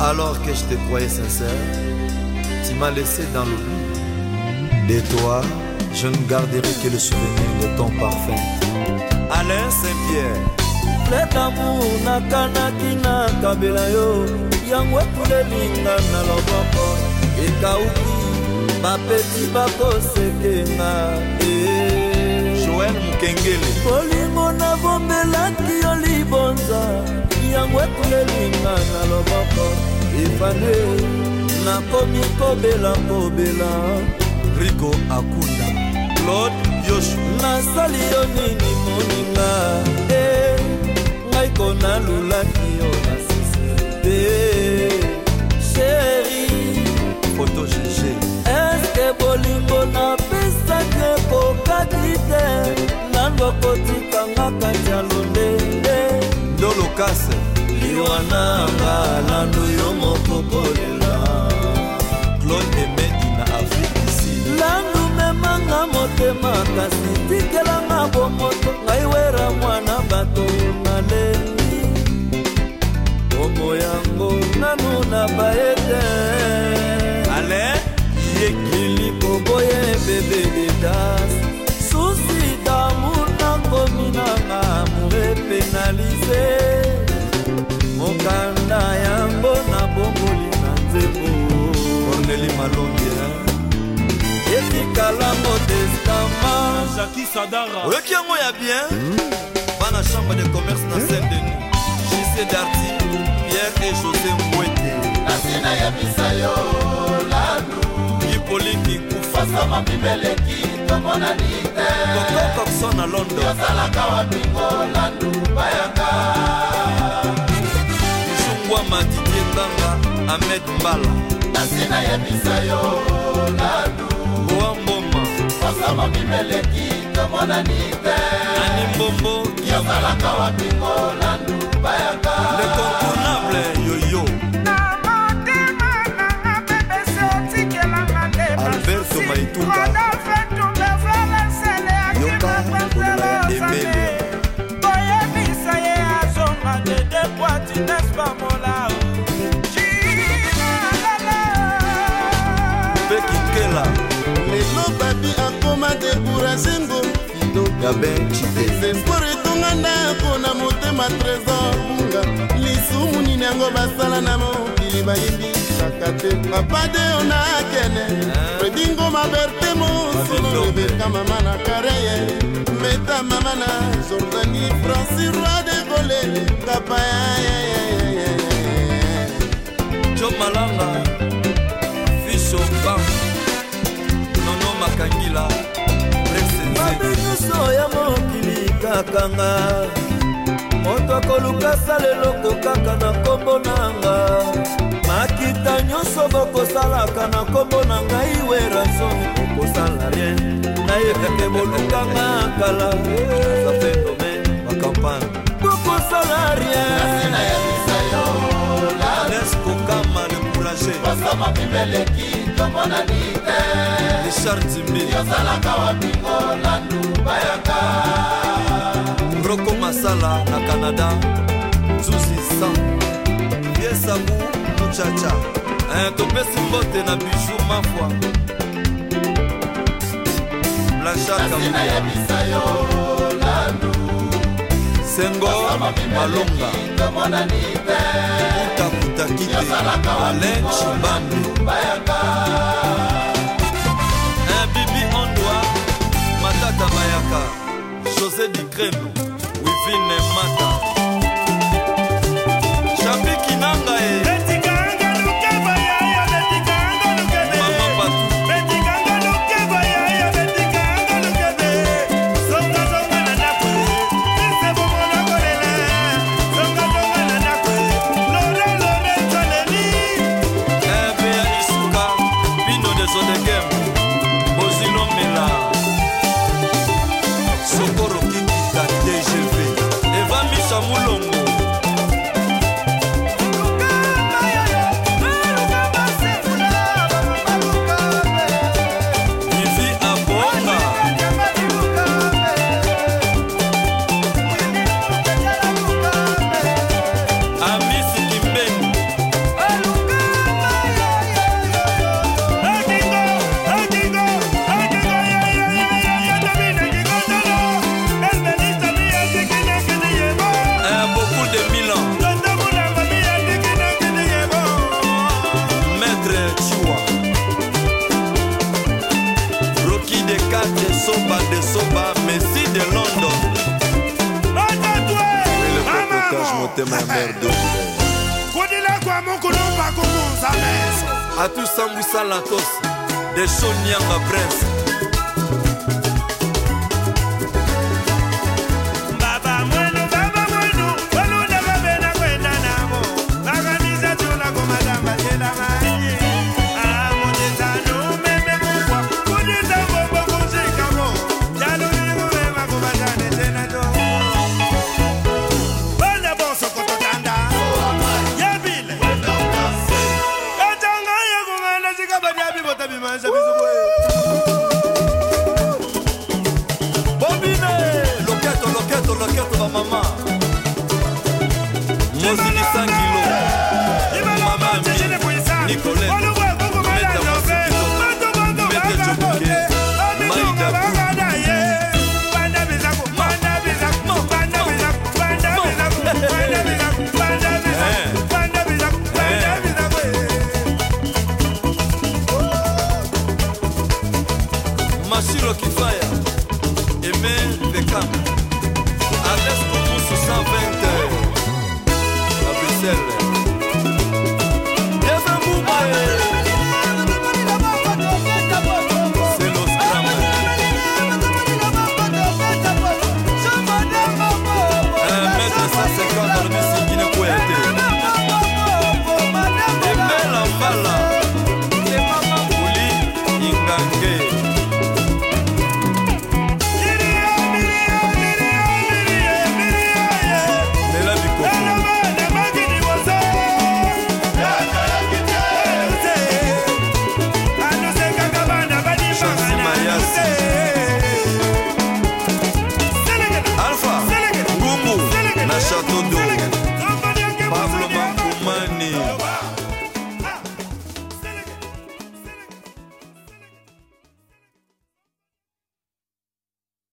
Alors que je te croyais sincère, tu m'as laissé dans l'oubli. De toi, je ne garderai que le souvenir de ton parfait Alain Saint-Pierre. Le yo na ntango etungelinga na loboko ifane nakomi kobela kobela riko akunda claude yoshu nasali yo nini moninga e ngai konalulaki yo na sisi te sheri fotojeje nanga lando yo moko kolela claude emedi na afrikisi landu memanga motema kasi salango testama jaki sadara oyoki yango ya bien bana chambre de commerce na scène de nous jise darti pierre et josé mbwete nasina yebisa yo lanu ipoliki kufasama mibeleki tomonani te tokokokso na london osalaka wabingo lanu bayanga zungwa matidie mbanga amed mbala nasina yebisa yo lanu meleki tomonani te ani mbombo yozalaka wapingo na nduba yaka lecontournable yoyo alberto maituka Becky Keller. lelo babi akoma dekourage ngofido espoir etonga ndako na motema trésor bunga lisumu nini yango basala na mokili bayebisaka te papa deo na akene ah. fredingoma berte mosolo rebeka mama na kareye meta mama na jordani franci roi de gole kapa yayayayayaja malanga fiso bamba mokila mabe nyonso ya mokili kaka nga moto akoluka sala eloko kaka na nkombo na nga makita nyonso bokosalaka na nkombo na ngai weraso okosala rie nayebake bolukanga kala aza fenome bakampagne bokosala rien laisse kokama le courage elongo na nini te yozalaka wapingo landu bayaka broko masala na canada zuzi san yesamu muchacha eh, topesi mbote na bisu mafwa blashakaayebisa yo landu sengo malonga peter kite alen chimbandu nabibi ondwa matata bayaka josé dikrem wivine mata motema ya mer dole kodilako ya mokolo bakokonza mes atusambwisa latos de shonianga prince